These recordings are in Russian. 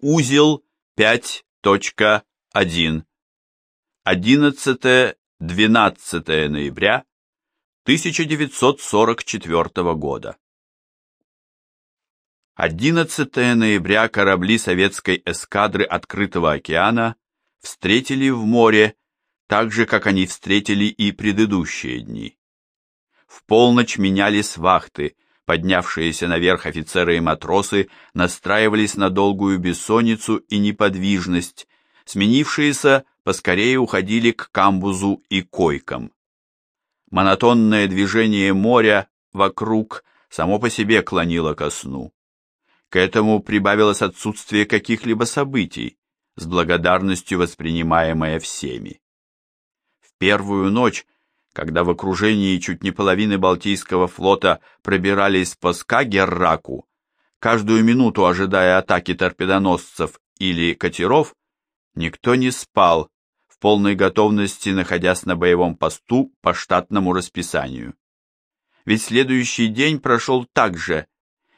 Узел 5.1. 11-12 ноября 1944 года. 11 ноября корабли советской эскадры Открытого океана встретили в море так же, как они встретили и предыдущие дни. В полночь менялись вахты, поднявшиеся наверх офицеры и матросы настраивались на долгую бессонницу и неподвижность, сменившиеся поскорее уходили к камбузу и койкам. Монотонное движение моря вокруг само по себе клонило ко сну. К этому прибавилось отсутствие каких-либо событий, с благодарностью воспринимаемое всеми. В первую ночь, когда в окружении чуть не половины Балтийского флота пробирались по Скагерраку, каждую минуту ожидая атаки торпедоносцев или катеров, никто не спал, в полной готовности находясь на боевом посту по штатному расписанию. Ведь следующий день прошел так же,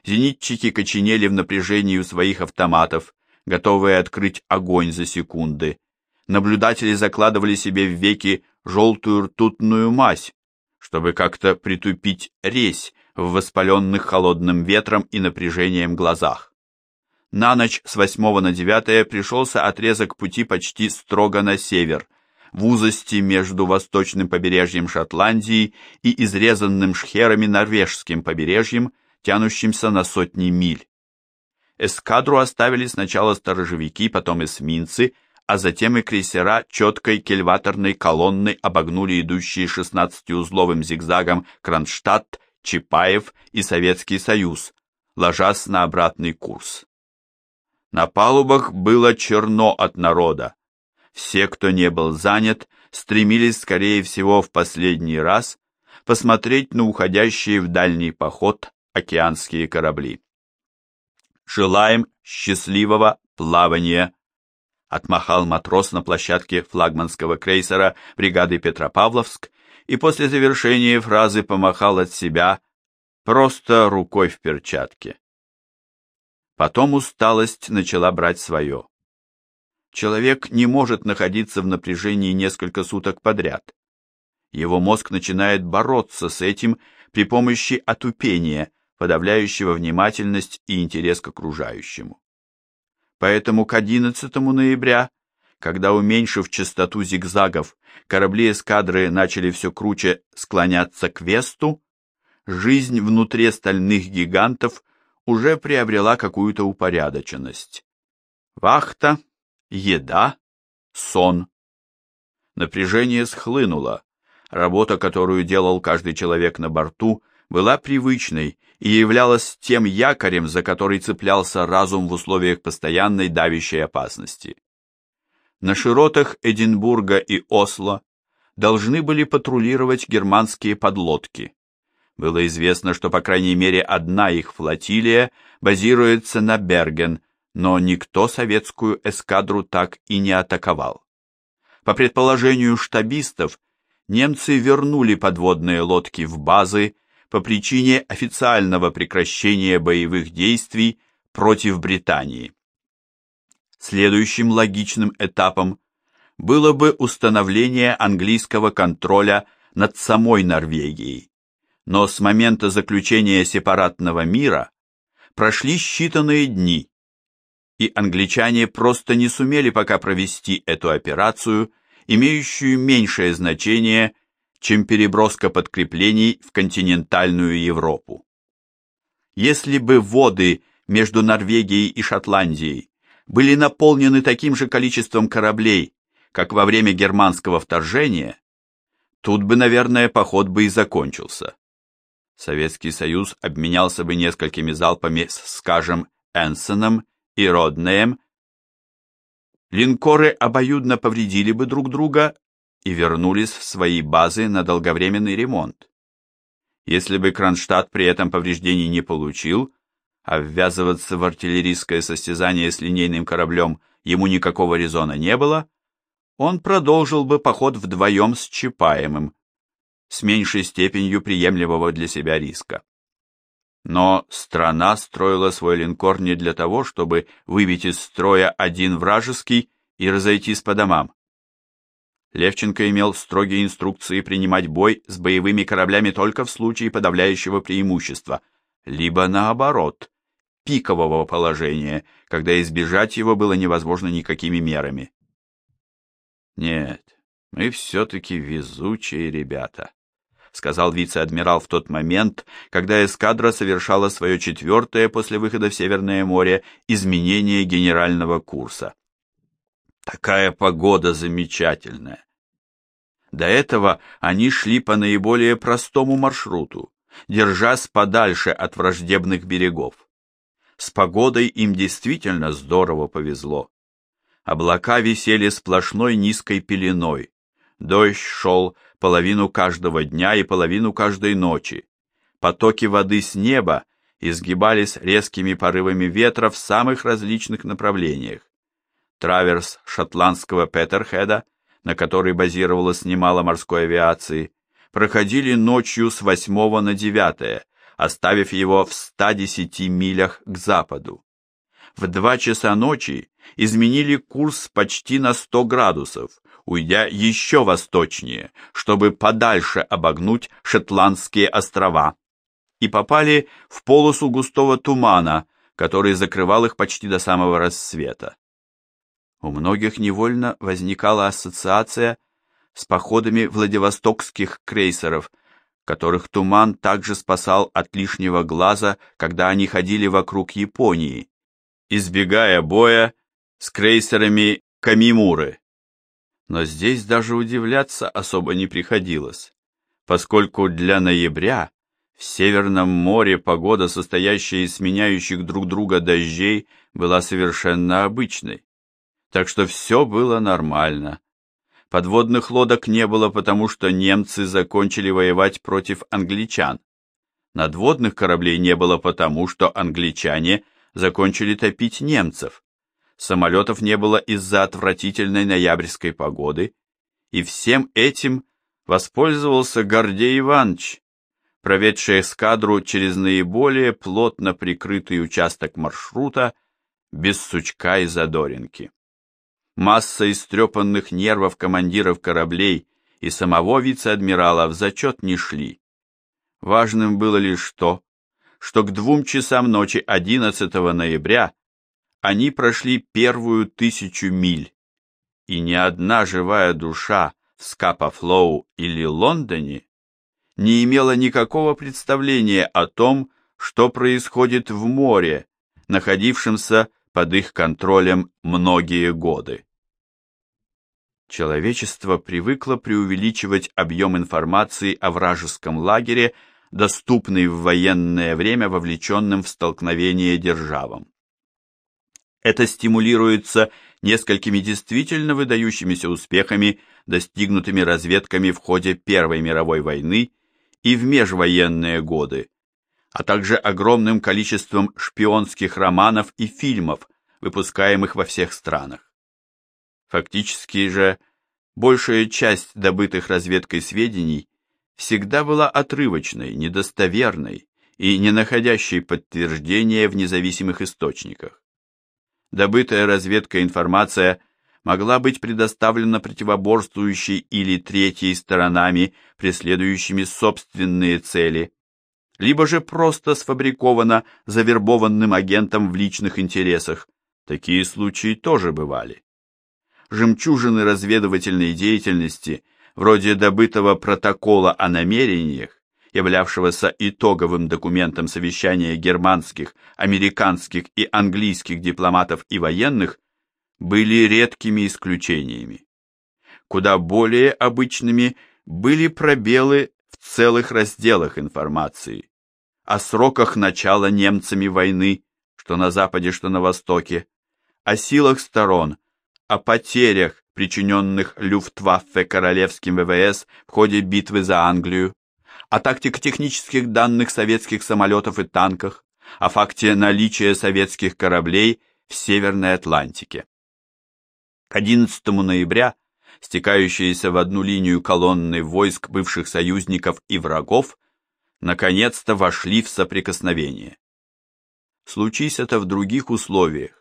Зенитчики коченели в напряжении у своих автоматов, готовые открыть огонь за секунды. Наблюдатели закладывали себе в веки желтую ртутную мазь, чтобы как-то притупить резь в воспаленных холодным ветром и напряжением глазах. На ночь с 8 на 9 пришелся отрезок пути почти строго на север, в узости между восточным побережьем Шотландии и изрезанным шхерами норвежским побережьем, тянущимся на сотни миль. Эскадру оставили сначала сторожевики, потом эсминцы, а затем и крейсера четкой кельваторной колонной обогнули идущие 16-узловым зигзагом Кронштадт, Чапаев и Советский Союз, ложась на обратный курс. На палубах было черно от народа. Все, кто не был занят, стремились, скорее всего, в последний раз посмотреть на уходящие в дальний поход океанские корабли. «Желаем счастливого плавания!» Отмахал матрос на площадке флагманского крейсера бригады Петропавловск и после завершения фразы помахал от себя просто рукой в перчатке. Потом усталость начала брать свое. Человек не может находиться в напряжении несколько суток подряд. Его мозг начинает бороться с этим при помощи отупения, подавляющего внимательность и интерес к окружающему. Поэтому к 11 ноября, когда, уменьшив частоту зигзагов, корабли эскадры начали все круче склоняться к весту, жизнь внутри стальных гигантов уже приобрела какую-то упорядоченность. Вахта, еда, сон. Напряжение схлынуло. Работа, которую делал каждый человек на борту, была привычной и являлась тем якорем, за который цеплялся разум в условиях постоянной давящей опасности. На широтах Эдинбурга и Осло должны были патрулировать германские подлодки. Было известно, что по крайней мере одна их флотилия базируется на Берген, но никто советскую эскадру так и не атаковал. По предположению штабистов, немцы вернули подводные лодки в базы по причине официального прекращения боевых действий против Британии. Следующим логичным этапом было бы установление английского контроля над самой Норвегией. Но с момента заключения сепаратного мира прошли считанные дни, и англичане просто не сумели пока провести эту операцию, имеющую меньшее значение, чем переброска подкреплений в континентальную Европу. Если бы воды между Норвегией и Шотландией были наполнены таким же количеством кораблей, как во время германского вторжения, тут бы, наверное, поход бы и закончился. Советский Союз обменялся бы несколькими залпами с, скажем, Энсоном и Роднеем. Линкоры обоюдно повредили бы друг друга и вернулись в свои базы на долговременный ремонт. Если бы Кронштадт при этом повреждений не получил, а ввязываться в артиллерийское состязание с линейным кораблем ему никакого резона не было, он продолжил бы поход вдвоем с Чапаемым, с меньшей степенью приемлемого для себя риска. Но страна строила свой линкор не для того, чтобы выбить из строя один вражеский и разойтись по домам. Левченко имел строгие инструкции принимать бой с боевыми кораблями только в случае подавляющего преимущества, либо наоборот, пикового положения, когда избежать его было невозможно никакими мерами. Нет, мы все-таки везучие ребята, сказал вице-адмирал в тот момент, когда эскадра совершала свое четвертое после выхода в Северное море изменение генерального курса. Такая погода замечательная. До этого они шли по наиболее простому маршруту, держась подальше от враждебных берегов. С погодой им действительно здорово повезло. Облака висели сплошной низкой пеленой. Дождь шел половину каждого дня и половину каждой ночи. Потоки воды с неба изгибались резкими порывами ветра в самых различных направлениях. Траверс шотландского Петерхеда, на который базировалось немало морской авиации, проходили ночью с 8 на 9, оставив его в 110 милях к западу. В два часа ночи изменили курс почти на 100 градусов, уйдя еще восточнее, чтобы подальше обогнуть Шотландские острова, и попали в полосу густого тумана, который закрывал их почти до самого рассвета. У многих невольно возникала ассоциация с походами Владивостокских крейсеров, которых туман также спасал от лишнего глаза, когда они ходили вокруг Японии, избегая боя с крейсерами Камимуры. Но здесь даже удивляться особо не приходилось, поскольку для ноября в Северном море погода, состоящая из сменяющих друг друга дождей, была совершенно обычной так что все было нормально. Подводных лодок не было, потому что немцы закончили воевать против англичан. Надводных кораблей не было потому, что англичане закончили топить немцев. Самолетов не было из-за отвратительной ноябрьской погоды, и всем этим воспользовался Гордей Иванович, проведший эскадру через наиболее плотно прикрытый участок маршрута без сучка и задоринки. Масса истрепанных нервов командиров кораблей и самого вице-адмирала в зачет не шли. Важным было лишь то, что к двум часам ночи 11 ноября они прошли первую тысячу миль, и ни одна живая душа в Скапа-Флоу или Лондоне не имела никакого представления о том, что происходит в море, находившемся под их контролем многие годы. Человечество привыкло преувеличивать объем информации о вражеском лагере, доступный в военное время вовлеченным в столкновение державам. Это стимулируется несколькими действительно выдающимися успехами, достигнутыми разведками в ходе Первой мировой войны и в межвоенные годы, а также огромным количеством шпионских романов и фильмов, выпускаемых во всех странах. Фактически же, большая часть добытых разведкой сведений всегда была отрывочной, недостоверной и не находящей подтверждения в независимых источниках. Добытая разведкой информация могла быть предоставлена противоборствующей или третьей сторонами, преследующими собственные цели, либо же просто сфабрикована завербованным агентом в личных интересах. Такие случаи тоже бывали жемчужины разведывательной деятельности, вроде добытого протокола о намерениях, являвшегося итоговым документом совещания германских, американских и английских дипломатов и военных, были редкими исключениями. Куда более обычными были пробелы в целых разделах информации о сроках начала немцами войны, что на западе, что на востоке, о силах сторон, о потерях, причиненных Люфтваффе королевским ВВС в ходе битвы за Англию, о тактико-технических данных советских самолетов и танках, о факте наличия советских кораблей в Северной Атлантике. К 11 ноября стекающиеся в одну линию колонны войск бывших союзников и врагов наконец-то вошли в соприкосновение. Случись это в других условиях,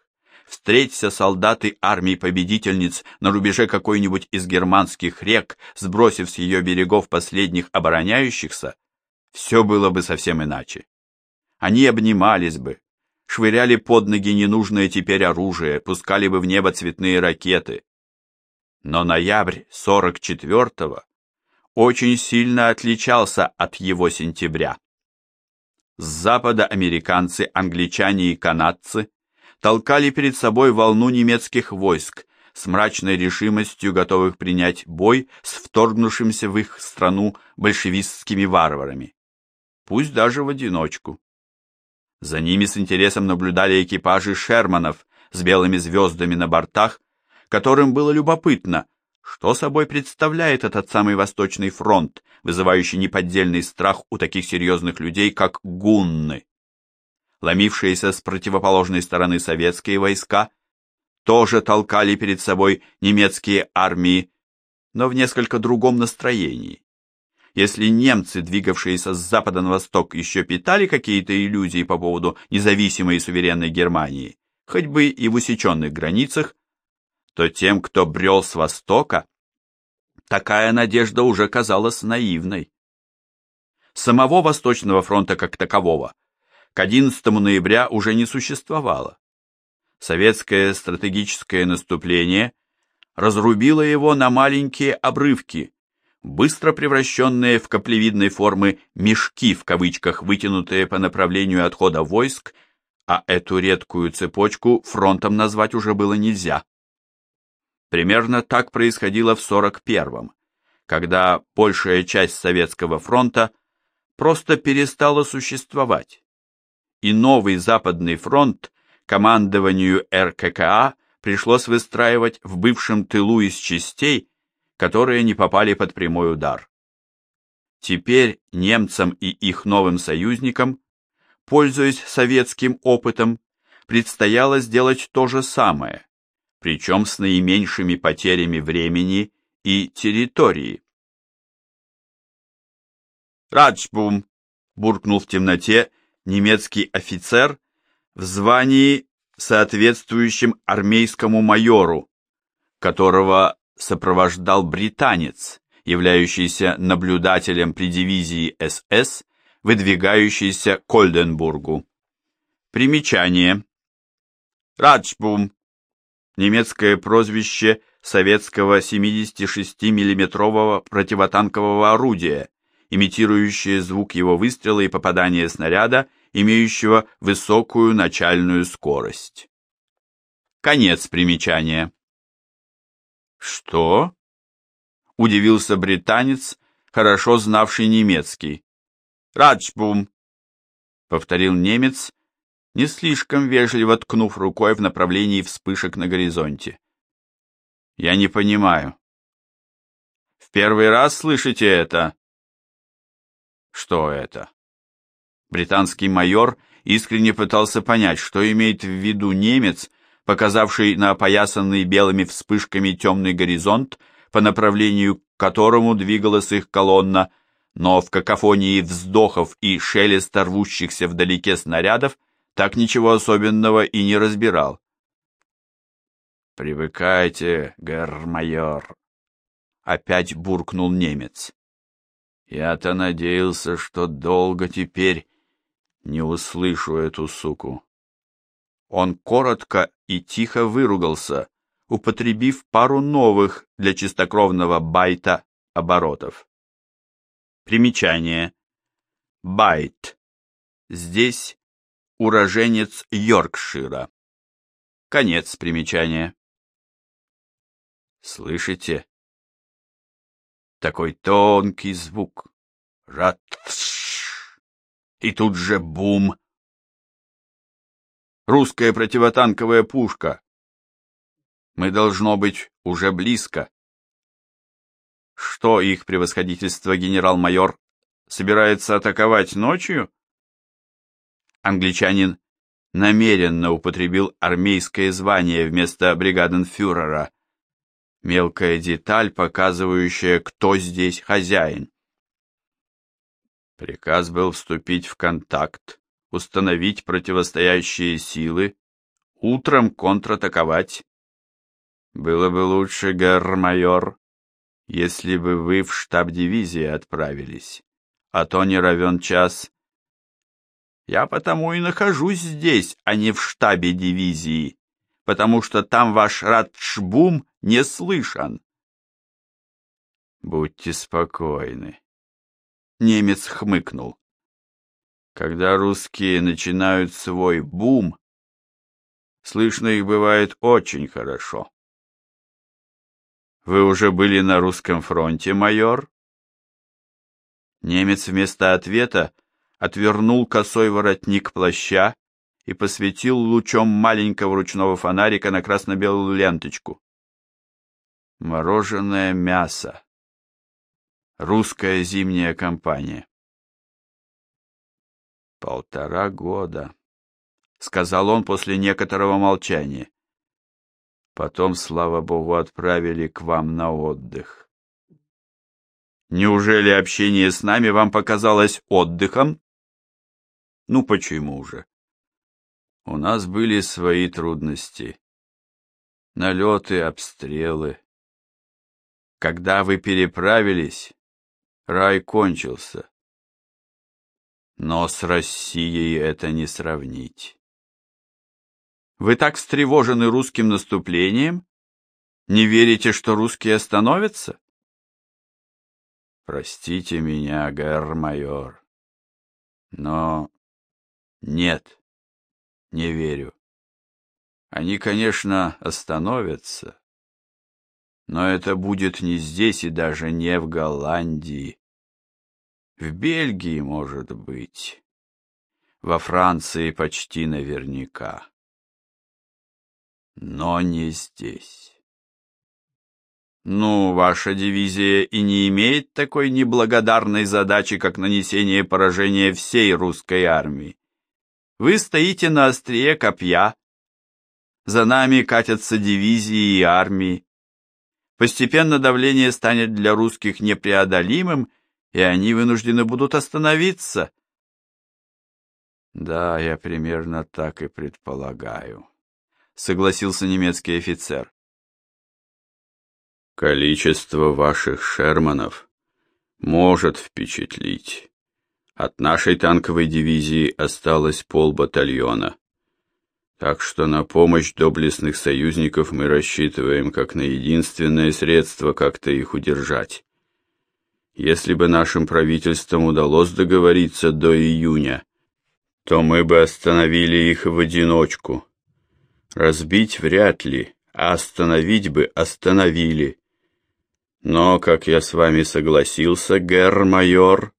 встреться солдаты армии победительниц на рубеже какой-нибудь из германских рек, сбросив с ее берегов последних обороняющихся, все было бы совсем иначе. Они обнимались бы, швыряли под ноги ненужное теперь оружие, пускали бы в небо цветные ракеты. Но ноябрь 44-го очень сильно отличался от его сентября. С запада американцы, англичане и канадцы толкали перед собой волну немецких войск, с мрачной решимостью готовых принять бой с вторгнувшимся в их страну большевистскими варварами, пусть даже в одиночку. За ними с интересом наблюдали экипажи Шерманов с белыми звездами на бортах, которым было любопытно, что собой представляет этот самый Восточный фронт, вызывающий неподдельный страх у таких серьезных людей, как гунны. Ломившиеся с противоположной стороны советские войска тоже толкали перед собой немецкие армии, но в несколько другом настроении. Если немцы, двигавшиеся с запада на восток, еще питали какие-то иллюзии по поводу независимой и суверенной Германии, хоть бы и в усеченных границах, то тем, кто брел с востока, такая надежда уже казалась наивной. Самого Восточного фронта как такового к 11 ноября уже не существовало. Советское стратегическое наступление разрубило его на маленькие обрывки, быстро превращенные в каплевидной формы «мешки» в кавычках, вытянутые по направлению отхода войск, а эту редкую цепочку фронтом назвать уже было нельзя. Примерно так происходило в 41-м, когда большая часть Советского фронта просто перестала существовать, и новый Западный фронт командованию РККА пришлось выстраивать в бывшем тылу из частей, которые не попали под прямой удар. Теперь немцам и их новым союзникам, пользуясь советским опытом, предстояло сделать то же самое, причем с наименьшими потерями времени и территории. «Раджбум!» — буркнул в темноте немецкий офицер в звании, соответствующем армейскому майору, которого сопровождал британец, являющийся наблюдателем при дивизии СС, выдвигающейся к Ольденбургу. Примечание. Раджбум немецкое прозвище советского 76 миллиметрового противотанкового орудия, имитирующее звук его выстрела и попадания снаряда, имеющего высокую начальную скорость. Конец примечания. «Что?» — удивился британец, хорошо знавший немецкий. «Раджбум», — повторил немец, не слишком вежливо ткнув рукой в направлении вспышек на горизонте. «Я не понимаю». «В первый раз слышите это?» «Что это?» Британский майор искренне пытался понять, что имеет в виду немец, показавший на опоясанный белыми вспышками темный горизонт, по направлению к которому двигалась их колонна, но в какофонии вздохов и шелеста рвущихся вдалеке снарядов так ничего особенного и не разбирал. «Привыкайте, герр-майор», — опять буркнул немец. «Я-то надеялся, что долго теперь не услышу эту суку». Он коротко и тихо выругался, употребив пару новых для чистокровного байта оборотов. Примечание. Байт. Здесь уроженец Йоркшира. Конец примечания. Слышите? Такой тонкий звук. Ратш. И тут же бум. Русская противотанковая пушка. Мы должно быть уже близко. Что их превосходительство генерал-майор собирается атаковать ночью? англичанин намеренно употребил армейское звание вместо бригаденфюрера. Мелкая деталь, показывающая, кто здесь хозяин. Приказ был вступить в контакт, установить противостоящие силы, утром контратаковать. Было бы лучше, герр-майор, если бы вы в штаб дивизии отправились, а то не равен час. Я потому и нахожусь здесь, а не в штабе дивизии, потому что там ваш радшбум не слышан. Будьте спокойны. Немец хмыкнул. Когда русские начинают свой бум, слышно их бывает очень хорошо. Вы уже были на русском фронте, майор? Немец вместо ответа отвернул косой воротник плаща и посветил лучом маленького ручного фонарика на красно-белую ленточку. Мороженое мясо. Русская зимняя компания. Полтора года, сказал он после некоторого молчания. Потом, слава богу, отправили к вам на отдых. Неужели общение с нами вам показалось отдыхом? Ну почему же? У нас были свои трудности. Налеты, обстрелы. Когда вы переправились, рай кончился. Но с Россией это не сравнить. Вы так встревожены русским наступлением? Не верите, что русские остановятся? Простите меня, гэр-майор, но нет, не верю. Они, конечно, остановятся, но это будет не здесь и даже не в Голландии. В Бельгии, может быть. Во Франции почти наверняка но не здесь. Ну, ваша дивизия и не имеет такой неблагодарной задачи, как нанесение поражения всей русской армии. Вы стоите на острие копья. За нами катятся дивизии и армии. Постепенно давление станет для русских непреодолимым, и они вынуждены будут остановиться. Да, я примерно так и предполагаю согласился немецкий офицер. Количество ваших Шерманов может впечатлить. От нашей танковой дивизии осталось полбатальона. Так что на помощь доблестных союзников мы рассчитываем как на единственное средство как-то их удержать. Если бы нашим правительствам удалось договориться до июня, то мы бы остановили их в одиночку. Разбить вряд ли, а остановить бы остановили. Но, как я с вами согласился, герр-майор,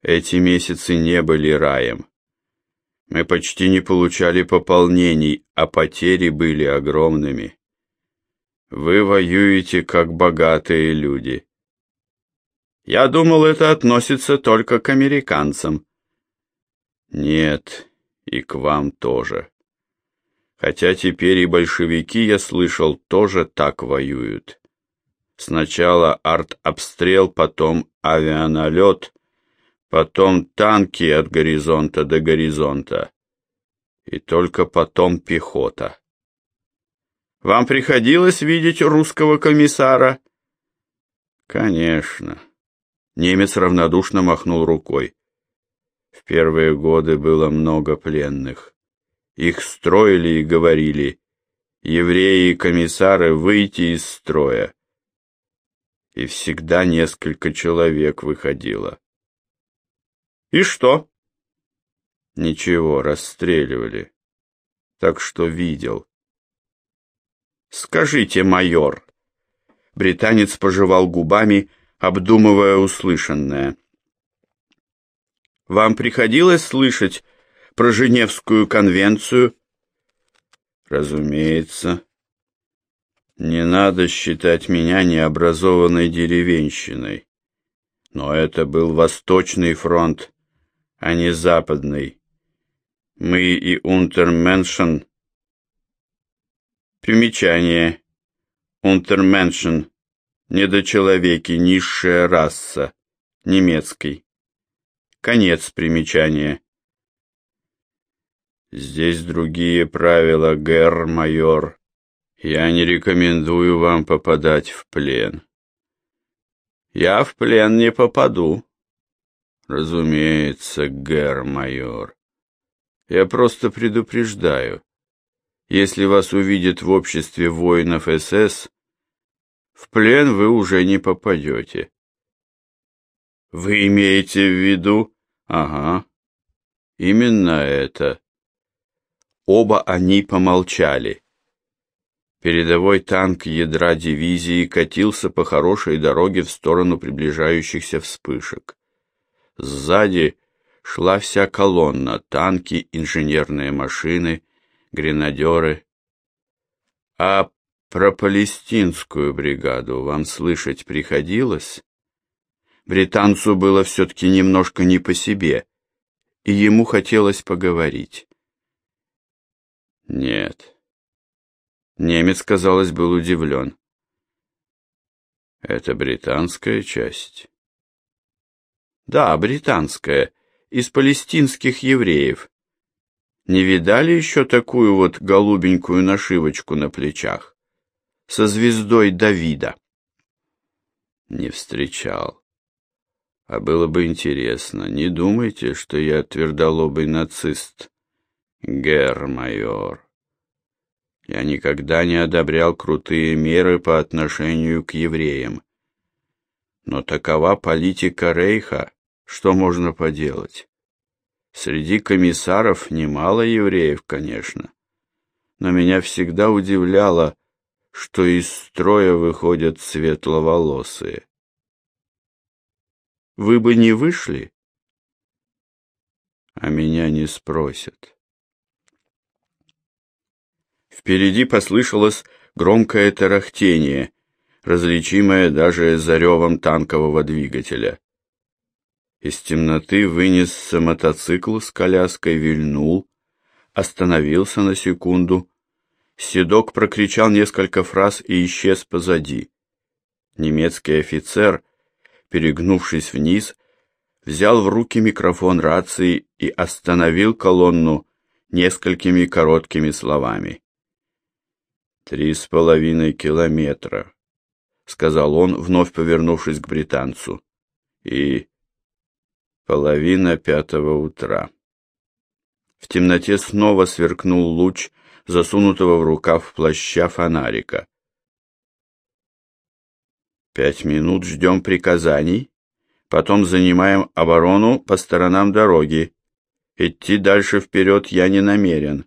эти месяцы не были раем. Мы почти не получали пополнений, а потери были огромными. Вы воюете как богатые люди. Я думал, это относится только к американцам. Нет, и к вам тоже. Хотя теперь и большевики, я слышал, тоже так воюют. Сначала арт-обстрел, потом авианалет, потом танки от горизонта до горизонта. И только потом пехота. Вам приходилось видеть русского комиссара? Конечно. Немец равнодушно махнул рукой. В первые годы было много пленных. Их строили и говорили, евреи и комиссары выйти из строя. И всегда несколько человек выходило. И что? Ничего, расстреливали. Так что видел. Скажите, майор. Британец пожевал губами, обдумывая услышанное. Вам приходилось слышать про Женевскую конвенцию? Разумеется. Не надо считать меня необразованной деревенщиной. Но это был Восточный фронт, а не Западный. Мы и Унтерменшен. Примечание. Унтерменшен. Недочеловеки, низшая раса. Немецкий. Конец примечания. Здесь другие правила, гэр майор. Я не рекомендую вам попадать в плен. Я в плен не попаду. Разумеется, гэр майор. Я просто предупреждаю. Если вас увидят в обществе воинов СС, в плен вы уже не попадете. Вы имеете в виду? Ага. Именно это. Оба они помолчали. Передовой танк ядра дивизии катился по хорошей дороге в сторону приближающихся вспышек. Сзади шла вся колонна, танки, инженерные машины, гренадеры. А про палестинскую бригаду вам слышать приходилось? Британцу было все-таки немножко не по себе, и ему хотелось поговорить. Нет. Немец, казалось, был удивлен. Это британская часть? Да, британская, из палестинских евреев. Не видали еще такую вот голубенькую нашивочку на плечах? Со звездой Давида? Не встречал. А было бы интересно, не думайте, что я твердолобый нацист. Гер-майор. Я никогда не одобрял крутые меры по отношению к евреям. Но такова политика Рейха, что можно поделать? Среди комиссаров немало евреев, конечно. Но меня всегда удивляло, что из строя выходят светловолосые. Вы бы не вышли? А меня не спросят. Впереди послышалось громкое тарахтение, различимое даже за ревом танкового двигателя. Из темноты вынесся мотоцикл с коляской, вильнул, остановился на секунду. Седок прокричал несколько фраз и исчез позади. Немецкий офицер, перегнувшись вниз, взял в руки микрофон рации и остановил колонну несколькими короткими словами. «Три с половиной километра», — сказал он, вновь повернувшись к британцу. «И половина пятого утра». В темноте снова сверкнул луч засунутого в рукав плаща фонарика. «Пять минут ждем приказаний, потом занимаем оборону по сторонам дороги. Идти дальше вперед я не намерен».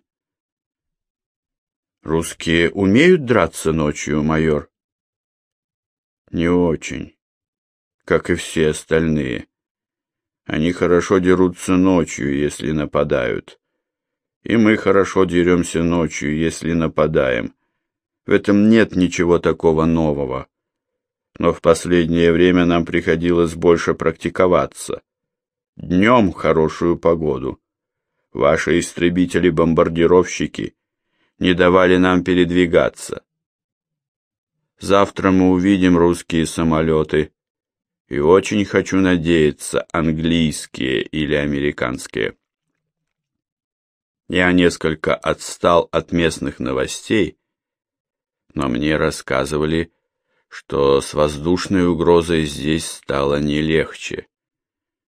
Русские умеют драться ночью, майор? Не очень, как и все остальные. Они хорошо дерутся ночью, если нападают. И мы хорошо деремся ночью, если нападаем. В этом нет ничего такого нового. Но в последнее время нам приходилось больше практиковаться. Днем хорошую погоду. Ваши истребители-бомбардировщики не давали нам передвигаться. Завтра мы увидим русские самолеты, и очень хочу надеяться, английские или американские. Я несколько отстал от местных новостей, но мне рассказывали, что с воздушной угрозой здесь стало не легче.